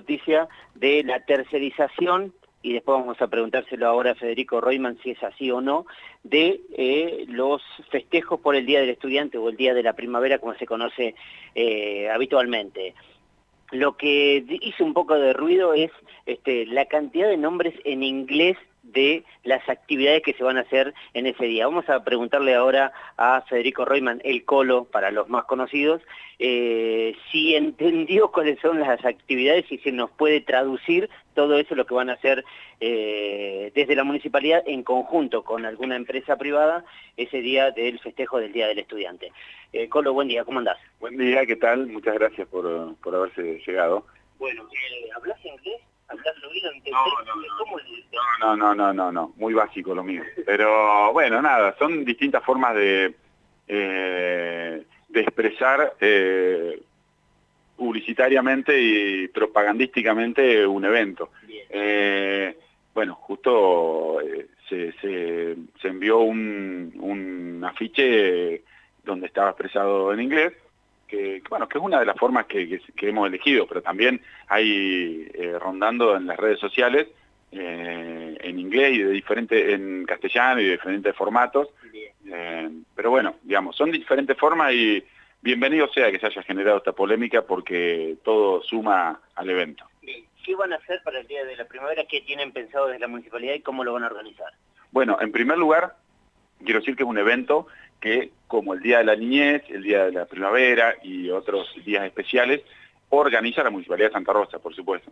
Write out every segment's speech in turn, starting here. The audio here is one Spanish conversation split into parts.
noticia de la tercerización y después vamos a preguntárselo ahora a Federico Reumann si es así o no, de eh, los festejos por el Día del Estudiante o el Día de la Primavera, como se conoce eh, habitualmente. Lo que hizo un poco de ruido es este, la cantidad de nombres en inglés de las actividades que se van a hacer en ese día. Vamos a preguntarle ahora a Federico Reumann, el Colo, para los más conocidos, eh, si entendió cuáles son las actividades y si nos puede traducir todo eso lo que van a hacer eh, desde la municipalidad en conjunto con alguna empresa privada ese día del festejo del Día del Estudiante. Eh, Colo, buen día, ¿cómo andás? Buen día, ¿qué tal? Muchas gracias por, por haberse llegado. Bueno, ¿hablas inglés? no, no, no, no, no, muy básico lo mío. Pero bueno, nada, son distintas formas de, eh, de expresar eh, publicitariamente y propagandísticamente un evento. Eh, bueno, justo se, se, envió un, un afiche donde estaba expresado en inglés que, bueno, que es una de las formas que, hemos elegido, pero también hay eh, rondando en las redes sociales eh, en inglés y de diferente, en castellano y de diferentes formatos. Eh, pero bueno, digamos, son diferentes formas y bienvenido sea que se haya generado esta polémica porque todo suma al evento. ¿Qué van a hacer para el Día de la Primavera? ¿Qué tienen pensado desde la municipalidad y cómo lo van a organizar? Bueno, en primer lugar, quiero decir que es un evento que, como el Día de la Niñez, el Día de la Primavera y otros días especiales, organiza la Municipalidad de Santa Rosa, por supuesto.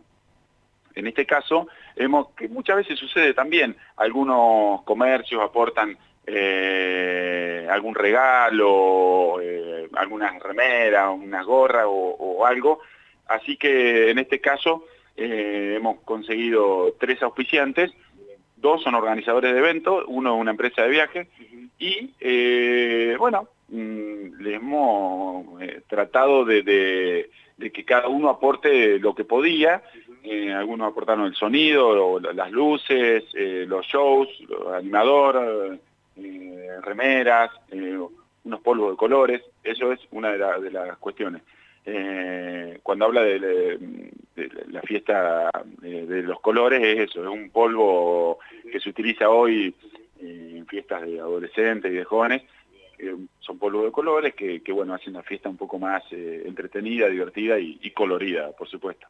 En este caso, vemos que muchas veces sucede también, algunos comercios aportan eh, algún regalo, eh, algunas remeras, una gorra o, algo, así que en este caso eh, hemos conseguido tres auspiciantes, dos son organizadores de eventos, uno es una empresa de viajes, y eh, bueno, mm, le hemos tratado de, que cada uno aporte lo que podía, algunos aportaron el sonido, las luces, los shows, los animador, remeras, unos polvos de colores, eso es una de, las cuestiones. cuando habla de, la fiesta de los colores es eso, es un polvo que se utiliza hoy en fiestas de adolescentes y de jóvenes, son polvos de colores que, bueno, hacen la fiesta un poco más eh, entretenida, divertida y, colorida, por supuesto.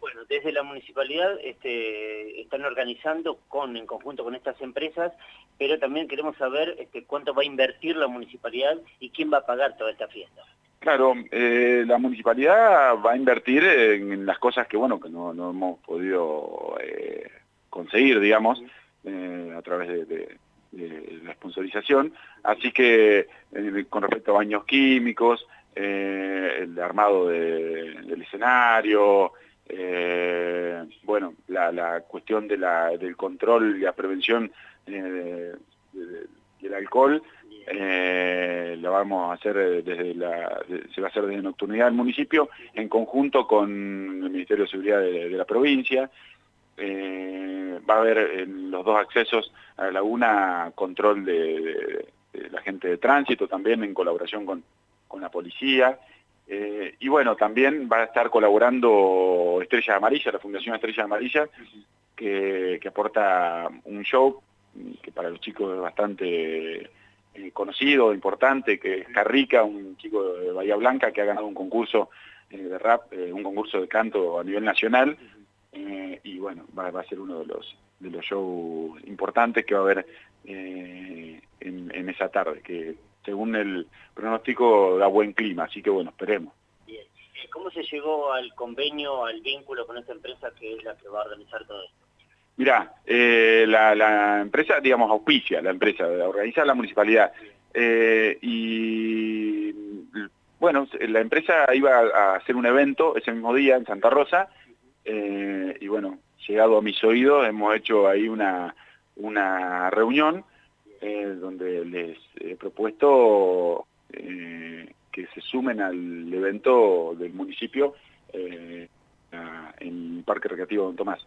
Bueno, desde la municipalidad este, están organizando con, en conjunto con estas empresas, pero también queremos saber este, cuánto va a invertir la municipalidad y quién va a pagar toda esta fiesta. Claro, eh, la municipalidad va a invertir en, las cosas que, bueno, que no, hemos podido eh, conseguir, digamos, eh, a través de, la sponsorización. Así que con respecto a baños químicos, el armado del escenario, bueno, la, cuestión de la, del control y la prevención del alcohol, la vamos a hacer desde la, se va a hacer desde nocturnidad del municipio en conjunto con el Ministerio de Seguridad de la provincia, eh, va a haber en los dos accesos a la laguna control de, la gente de tránsito, también en colaboración con, la policía. Eh, y bueno, también va a estar colaborando Estrella Amarilla, la Fundación Estrella Amarilla, que, aporta un show que para los chicos es bastante eh, conocido, importante, que es Carrica, un chico de Bahía Blanca que ha ganado un concurso de rap, un concurso de canto a nivel nacional, eh, y bueno, va, a ser uno de los, de los shows importantes que va a haber eh, en, esa tarde, que según el pronóstico da buen clima, así que bueno, esperemos. Bien. ¿Cómo se llegó al convenio, al vínculo con esta empresa que es la que va a organizar todo esto? Mirá, eh, la, empresa, digamos, auspicia la empresa, organiza la municipalidad. y bueno, la empresa iba a hacer un evento ese mismo día en Santa Rosa eh, y bueno, llegado a mis oídos, hemos hecho ahí una, una reunión eh, donde les he propuesto eh, que se sumen al evento del municipio en el Parque Recreativo Don Tomás.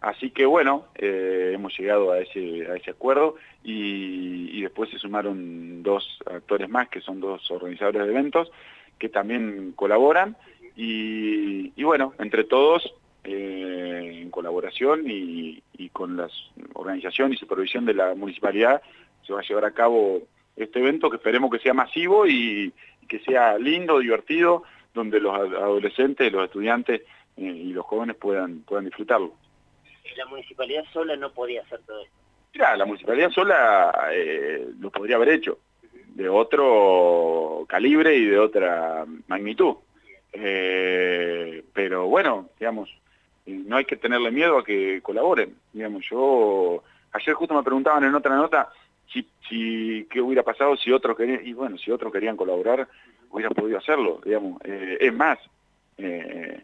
Así que bueno, hemos llegado a ese, acuerdo y, después se sumaron dos actores más, que son dos organizadores de eventos, que también colaboran y, bueno, entre todos eh, en colaboración y, con la organización y supervisión de la municipalidad, se va a llevar a cabo este evento que esperemos que sea masivo y, que sea lindo, divertido, donde los adolescentes, los estudiantes eh, y los jóvenes puedan, puedan disfrutarlo. La municipalidad sola no podía hacer todo esto. Mira, la municipalidad sola eh, lo podría haber hecho, de otro calibre y de otra magnitud. Eh, pero bueno, digamos, no hay que tenerle miedo a que colaboren. Digamos, yo ayer justo me preguntaban en otra nota si, qué hubiera pasado si otros querían, y bueno, si otros querían colaborar, hubiera podido hacerlo, digamos. Eh, es más, eh,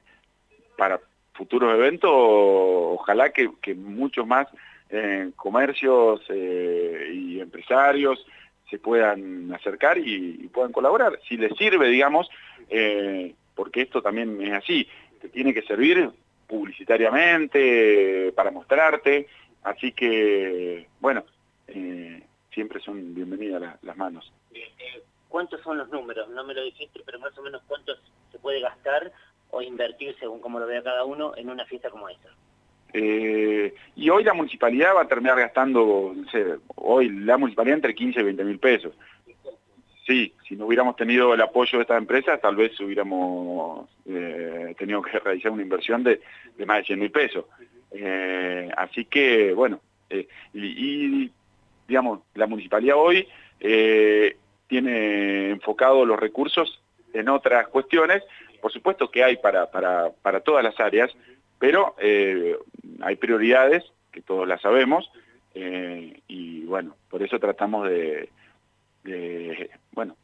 para futuros eventos, ojalá que, muchos más eh, comercios y empresarios se puedan acercar y, puedan colaborar. Si les sirve, digamos, porque esto también es así, te tiene que servir publicitariamente, para mostrarte, así que, bueno, siempre son bienvenidas las, manos. ¿Cuántos son los números? No me lo dijiste, pero más o menos cuántos se puede gastar o invertir, según como lo vea cada uno, en una fiesta como esta. Eh, y hoy la municipalidad va a terminar gastando, no sé, hoy la municipalidad entre 15 y 20 mil pesos. Sí, si no hubiéramos tenido el apoyo de esta empresa, tal vez hubiéramos eh, tenido que realizar una inversión de, más de 100 mil pesos. Eh, así que, bueno, y, digamos, la municipalidad hoy tiene enfocado los recursos en otras cuestiones, por supuesto que hay para, para, todas las áreas, pero eh, hay prioridades, que todos las sabemos, eh, y bueno, por eso tratamos de, bueno,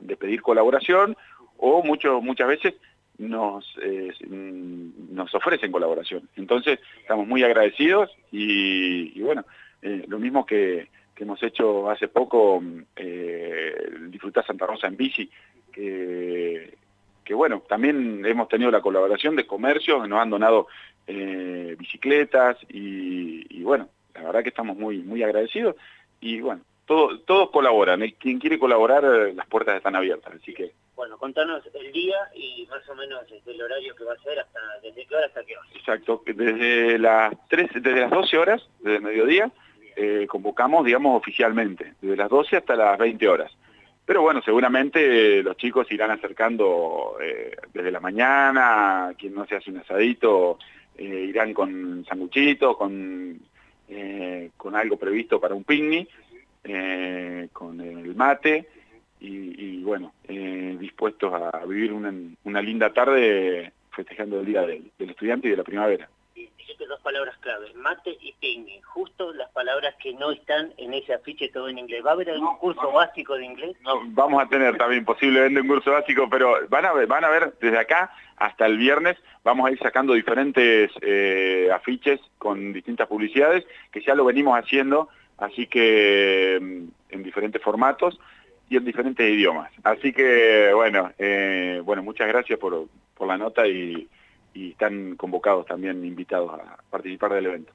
de pedir colaboración, o muchas veces nos, eh, nos ofrecen colaboración. Entonces, estamos muy agradecidos y bueno, lo mismo que hemos hecho hace poco, eh, Disfrutar Santa Rosa en bici, que, bueno, también hemos tenido la colaboración de comercios nos han donado eh, bicicletas y, bueno, la verdad que estamos muy, muy agradecidos y bueno, todos colaboran, quien quiere colaborar las puertas están abiertas, así que... Bueno, contanos el día y más o menos el horario que va a ser, hasta desde qué hora hasta qué hora. Exacto, desde las, 3, desde las 12 horas, desde el mediodía, eh, convocamos, digamos, oficialmente, desde las 12 hasta las 20 horas. Pero bueno, seguramente los chicos irán acercando eh, desde la mañana, quien no se hace un asadito, eh, irán con sanguchitos, con, con algo previsto para un picnic, con el mate, y, bueno, dispuestos a vivir una, linda tarde festejando el Día del Estudiante y de la Primavera. Dijiste dos palabras claves, mate y picnic, justo las palabras que no están en ese afiche todo en inglés. ¿Va a haber algún curso básico de inglés? No, vamos a tener también posiblemente un curso básico, pero van a ver, van a ver desde acá hasta el viernes, vamos a ir sacando diferentes eh, afiches con distintas publicidades, que ya lo venimos haciendo, así que mm, en diferentes formatos y en diferentes idiomas. Así que, bueno, eh, bueno muchas gracias por, por la nota y y están convocados también invitados a participar del evento.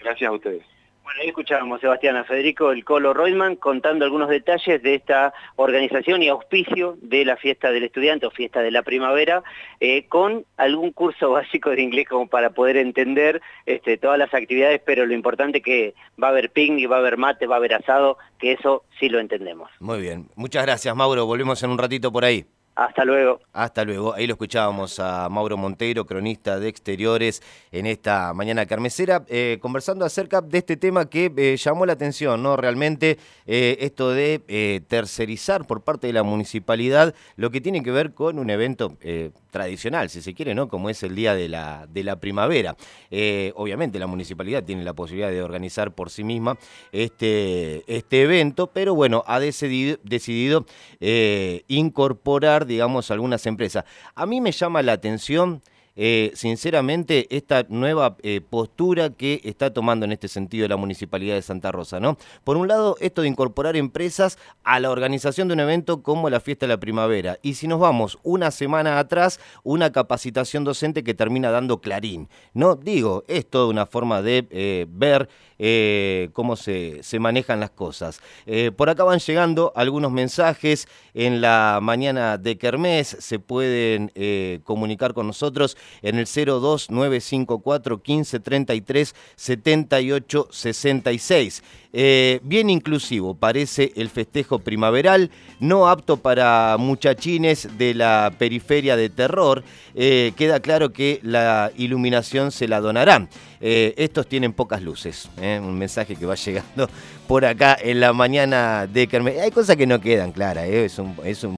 Gracias, a ustedes. Bueno, ahí escuchábamos, Sebastián, a Federico El Colo Reutemann contando algunos detalles de esta organización y auspicio de la fiesta del estudiante o fiesta de la primavera, eh, con algún curso básico de inglés como para poder entender este, todas las actividades, pero lo importante que va a haber picnic, va a haber mate, va a haber asado, que eso sí lo entendemos. Muy bien, muchas gracias Mauro, volvemos en un ratito por ahí. Hasta luego. Hasta luego. Ahí lo escuchábamos a Mauro Monteiro, cronista de exteriores, en esta mañana carmesera, eh, conversando acerca de este tema que eh, llamó la atención, ¿no? Realmente eh, esto de tercerizar por parte de la municipalidad lo que tiene que ver con un evento tradicional, si se quiere, ¿no? Como es el día de la, de la primavera. obviamente la municipalidad tiene la posibilidad de organizar por sí misma este, este evento, pero bueno, ha decidido, decidido incorporar digamos, algunas empresas. A mí me llama la atención eh, sinceramente, esta nueva eh, postura que está tomando en este sentido la Municipalidad de Santa Rosa, ¿no? Por un lado, esto de incorporar empresas a la organización de un evento como la Fiesta de la Primavera. Y si nos vamos una semana atrás, una capacitación docente que termina dando clarín. No, digo, es toda una forma de eh, ver cómo se, se, manejan las cosas. por acá van llegando algunos mensajes en la mañana de Kermés, se pueden comunicar con nosotros en el 02954 1533 78 66. bien inclusivo parece el festejo primaveral, no apto para muchachines de la periferia de terror. Eh, queda claro que la iluminación se la donarán. Eh, estos tienen pocas luces. ¿eh? Un mensaje que va llegando por acá en la mañana de Carmen. Hay cosas que no quedan claras. Un, es un